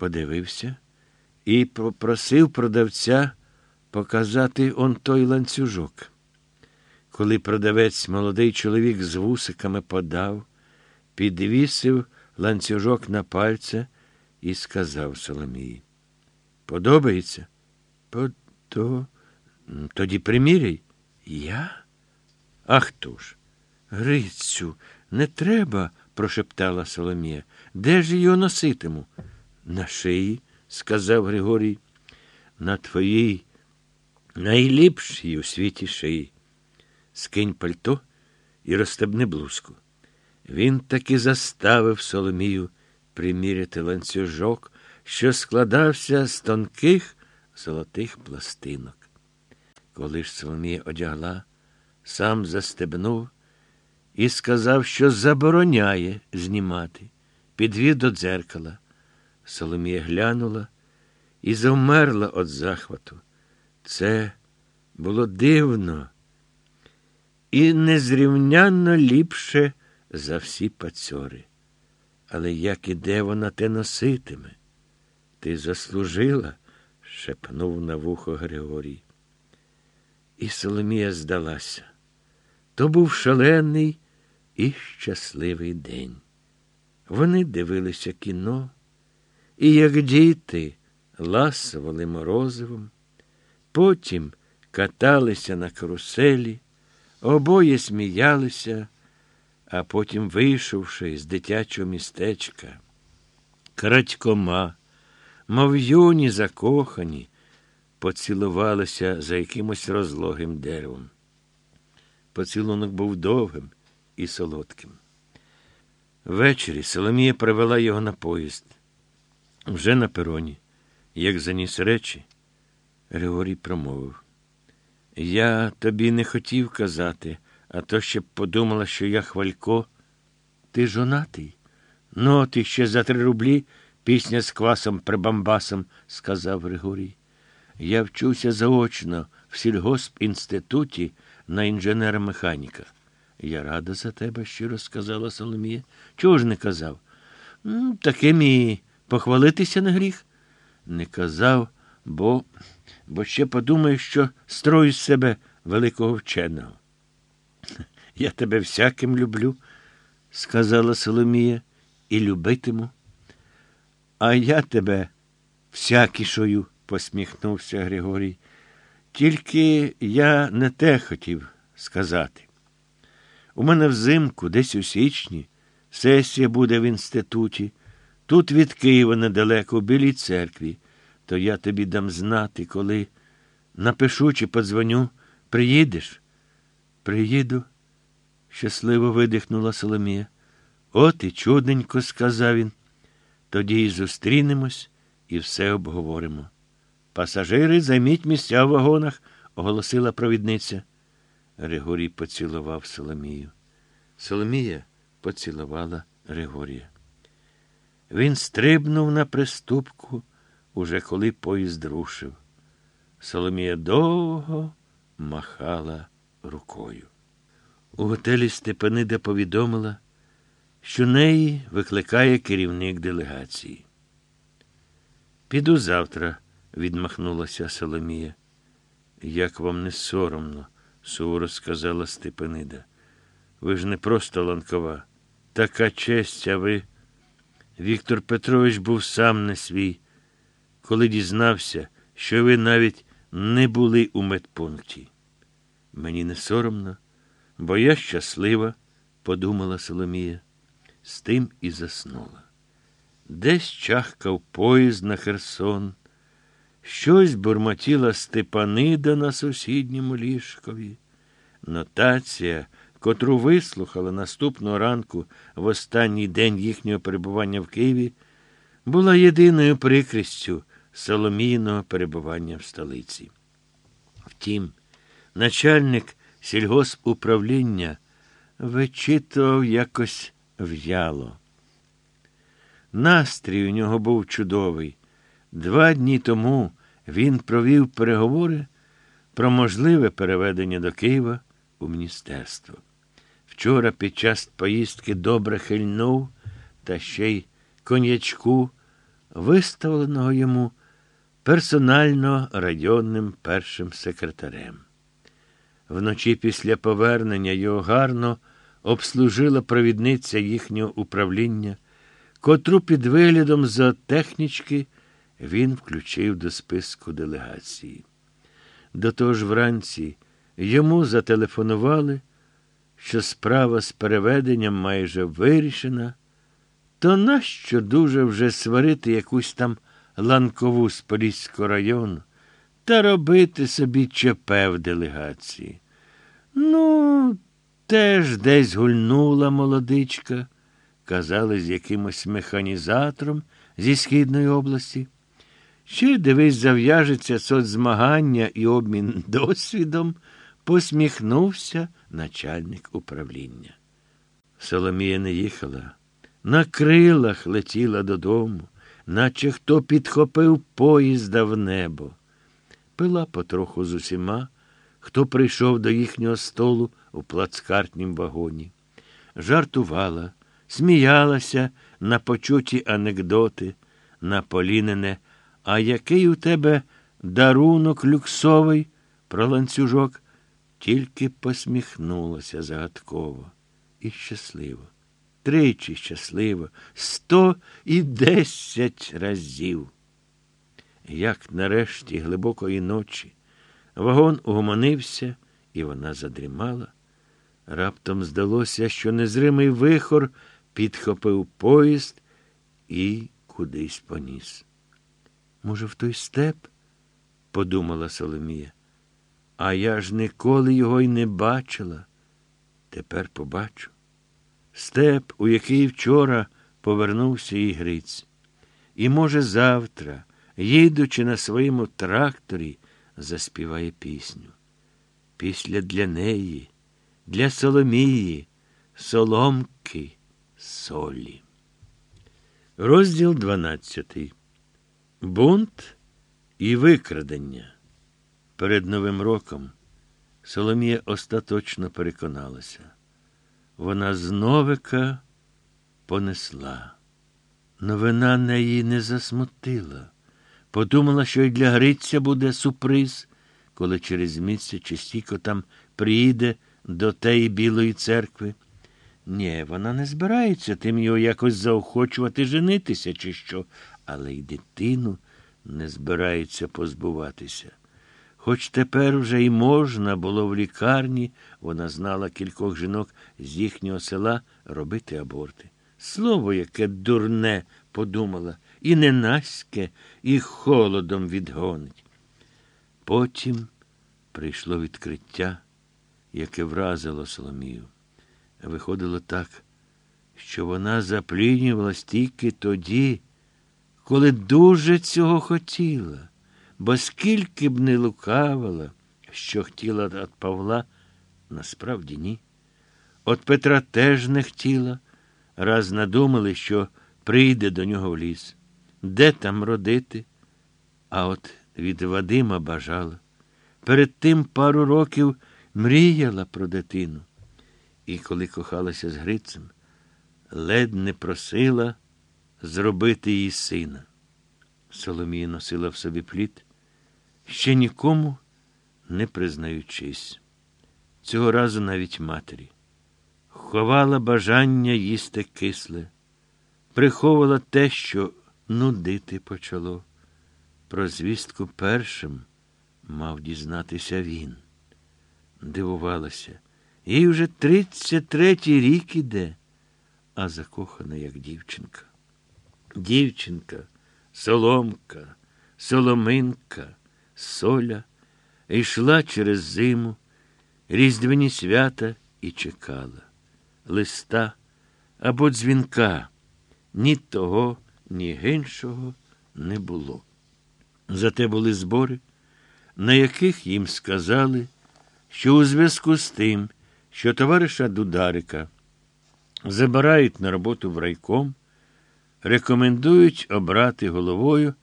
подивився і попросив продавця показати он той ланцюжок. Коли продавець, молодий чоловік з вусиками подав, підвісив ланцюжок на пальце і сказав Соломії. Подобається? Подо... Тоді приміряй. Я? А хто ж? Грицю, не треба, прошептала Соломія. Де ж його носитиму? На шиї, сказав Григорій. На твоїй найліпшій у світі шиї. Скинь пальто і розстебни блузку. Він таки заставив Соломію приміряти ланцюжок, що складався з тонких золотих пластинок. Коли ж Соломія одягла, сам застебнув і сказав, що забороняє знімати, підвів до дзеркала. Соломія глянула і завмерла від захвату. Це було дивно і незрівнянно ліпше за всі пацьори. Але як і де вона те носитиме? Ти заслужила, шепнув на вухо Григорій. І Соломія здалася. То був шалений і щасливий день. Вони дивилися кіно, і, як діти, ласували морозивом, потім каталися на каруселі, обоє сміялися, а потім, вийшовши з дитячого містечка, крадькома, мов юні закохані, поцілувалися за якимось розлогим деревом. Поцілунок був довгим і солодким. Ввечері Соломія привела його на поїзд. Вже на пероні, як заніс речі, Григорій промовив. Я тобі не хотів казати, а то ще б подумала, що я хвалько. Ти жонатий? Ну, ти ще за три рублі пісня з квасом прибамбасом, сказав Григорій. Я вчуся заочно в сільгоспінституті на інженера-механіка. Я рада за тебе, щиро сказала Соломія. Чого ж не казав? Таким і похвалитися на гріх? Не казав, бо бо ще подумаю, що строю з себе великого вченого. Я тебе всяким люблю, сказала Соломія, і любитиму. А я тебе всякішою, посміхнувся Григорій. Тільки я не те хотів сказати. У мене взимку, десь у січні, сесія буде в інституті, тут від Києва недалеко, у Білій церкві, то я тобі дам знати, коли напишу чи подзвоню, приїдеш? Приїду, щасливо видихнула Соломія. От і чудненько, сказав він. Тоді й зустрінемось і все обговоримо. Пасажири, займіть місця в вагонах, оголосила провідниця. Григорій поцілував Соломію. Соломія поцілувала Григорія. Він стрибнув на приступку, уже коли поїзд рушив. Соломія довго махала рукою. У готелі Степанида повідомила, що неї викликає керівник делегації. Піду завтра, відмахнулася Соломія. Як вам не соромно, суворо сказала Степанида. Ви ж не просто ланкова. Така честь, а ви. Віктор Петрович був сам не свій, коли дізнався, що ви навіть не були у медпункті. Мені не соромно, бо я щаслива, подумала Соломія. З тим і заснула. Десь чахкав поїзд на Херсон. Щось бурмотіла Степанида на сусідньому ліжкові. Нотація, котру вислухала наступного ранку в останній день їхнього перебування в Києві, була єдиною прикрістю Соломійного перебування в столиці. Втім, начальник сільгоспуправління вичитував якось в'яло. Настрій у нього був чудовий. Два дні тому він провів переговори про можливе переведення до Києва у міністерство. Вчора під час поїздки добре хильнув та ще й конячку виставленого йому персонально районним першим секретарем. Вночі після повернення його гарно обслужила провідниця їхнього управління, котру під виглядом зоотехнічки він включив до списку делегації. До того ж вранці йому зателефонували, що справа з переведенням майже вирішена, то нащо дуже вже сварити якусь там ланкову з Поліського району та робити собі ЧП в делегації? Ну, теж десь гульнула молодичка, казали з якимось механізатором зі Східної області. Ще дивись, зав'яжеться соцзмагання і обмін досвідом, посміхнувся начальник управління. Соломія не їхала, на крилах летіла додому, наче хто підхопив поїзда в небо. Пила потроху з усіма, хто прийшов до їхнього столу у плацкартнім вагоні, жартувала, сміялася на почуті анекдоти, на полінене. А який у тебе дарунок люксовий про ланцюжок? Тільки посміхнулася загадково і щасливо. Тричі щасливо, сто і десять разів. Як нарешті глибокої ночі вагон угомонився, і вона задрімала. Раптом здалося, що незримий вихор підхопив поїзд і кудись поніс. Може, в той степ? подумала Соломія. А я ж ніколи його й не бачила. Тепер побачу. Степ, у який вчора повернувся і Гриць. І, може, завтра, їдучи на своєму тракторі, заспіває пісню. Після для неї, для Соломії, соломки, солі. Розділ дванадцятий. Бунт і викрадення. Перед Новим роком Соломія остаточно переконалася. Вона з новика понесла. Новина неї не засмутила. Подумала, що й для Гриця буде сюрприз, коли через місяць чи стільки там приїде до теї Білої церкви. Ні, вона не збирається тим його якось заохочувати женитися, чи що але й дитину не збирається позбуватися. Хоч тепер уже й можна було в лікарні, вона знала кількох жінок з їхнього села робити аборти. Слово, яке дурне, подумала, і ненаське, і холодом відгонить. Потім прийшло відкриття, яке вразило Соломію. Виходило так, що вона заплінювалась тільки тоді коли дуже цього хотіла, бо скільки б не лукавила, що хотіла від Павла, насправді ні. От Петра теж не хотіла, раз надумали, що прийде до нього в ліс. Де там родити? А от від Вадима бажала. Перед тим пару років мріяла про дитину. І коли кохалася з Грицем, ледь не просила зробити її сина. Соломія носила в собі плід, ще нікому не признаючись. Цього разу навіть матері. Ховала бажання їсти кисле, приховувала те, що нудити почало. Про звістку першим мав дізнатися він. Дивувалася, їй вже тридцять третій рік іде, а закохана, як дівчинка. Дівчинка, соломка, соломинка, соля йшла через зиму, різдвяні свята і чекала. Листа або дзвінка ні того, ні гіншого не було. Зате були збори, на яких їм сказали, що у зв'язку з тим, що товариша Дударика забирають на роботу в райком, рекомендують обрати головою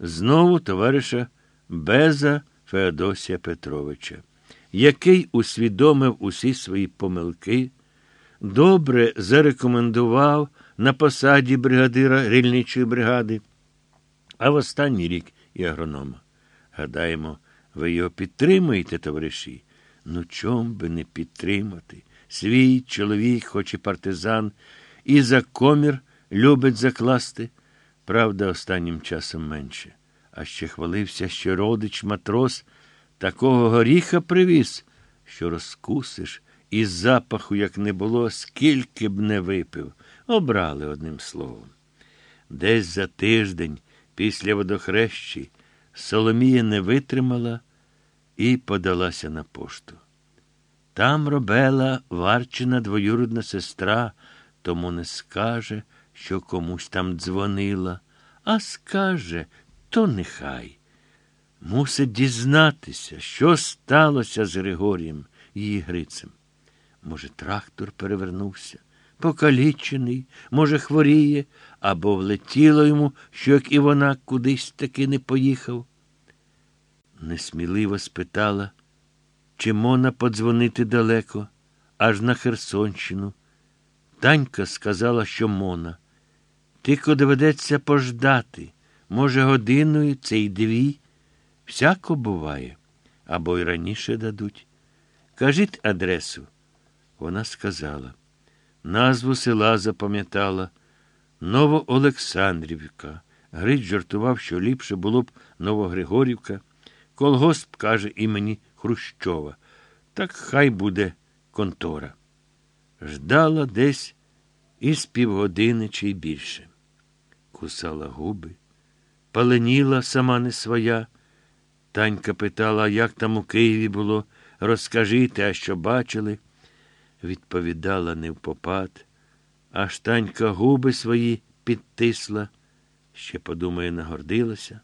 знову товариша Беза Феодосія Петровича, який усвідомив усі свої помилки, добре зарекомендував на посаді бригадира рільничої бригади а в останній рік і агронома. Гадаємо, ви його підтримуєте, товариші? Ну, чом би не підтримати? Свій чоловік, хоч і партизан, і за комір любить закласти. Правда, останнім часом менше. А ще хвалився, що родич матрос такого горіха привіз, що розкусиш, і запаху, як не було, скільки б не випив. Обрали одним словом. Десь за тиждень після водохрещі Соломія не витримала і подалася на пошту. Там робела Варчина двоюродна сестра, тому не скаже, що комусь там дзвонила, а скаже, то нехай. Мусить дізнатися, що сталося з Григорієм її Грицем. Може, трактор перевернувся, покалічений, може, хворіє, або влетіло йому, що як і вона кудись таки не поїхав. Несміливо спитала, чи мона подзвонити далеко, аж на Херсонщину. Танька сказала, що мона. Тільки доведеться пождати, може, годиною це й дві. Всяко буває, або й раніше дадуть. Кажіть адресу. Вона сказала. Назву села запам'ятала Новоолександрівка. Грич жартував, що ліпше було б Новогригорівка. Колгосп каже імені Хрущова. Так хай буде контора. Ждала десь із півгодини чи більше. Кусала губи, паленіла сама не своя. Танька питала, як там у Києві було, розкажіть, а що бачили. Відповідала не впопад. аж танька губи свої підтисла, ще, подумає, нагордилася.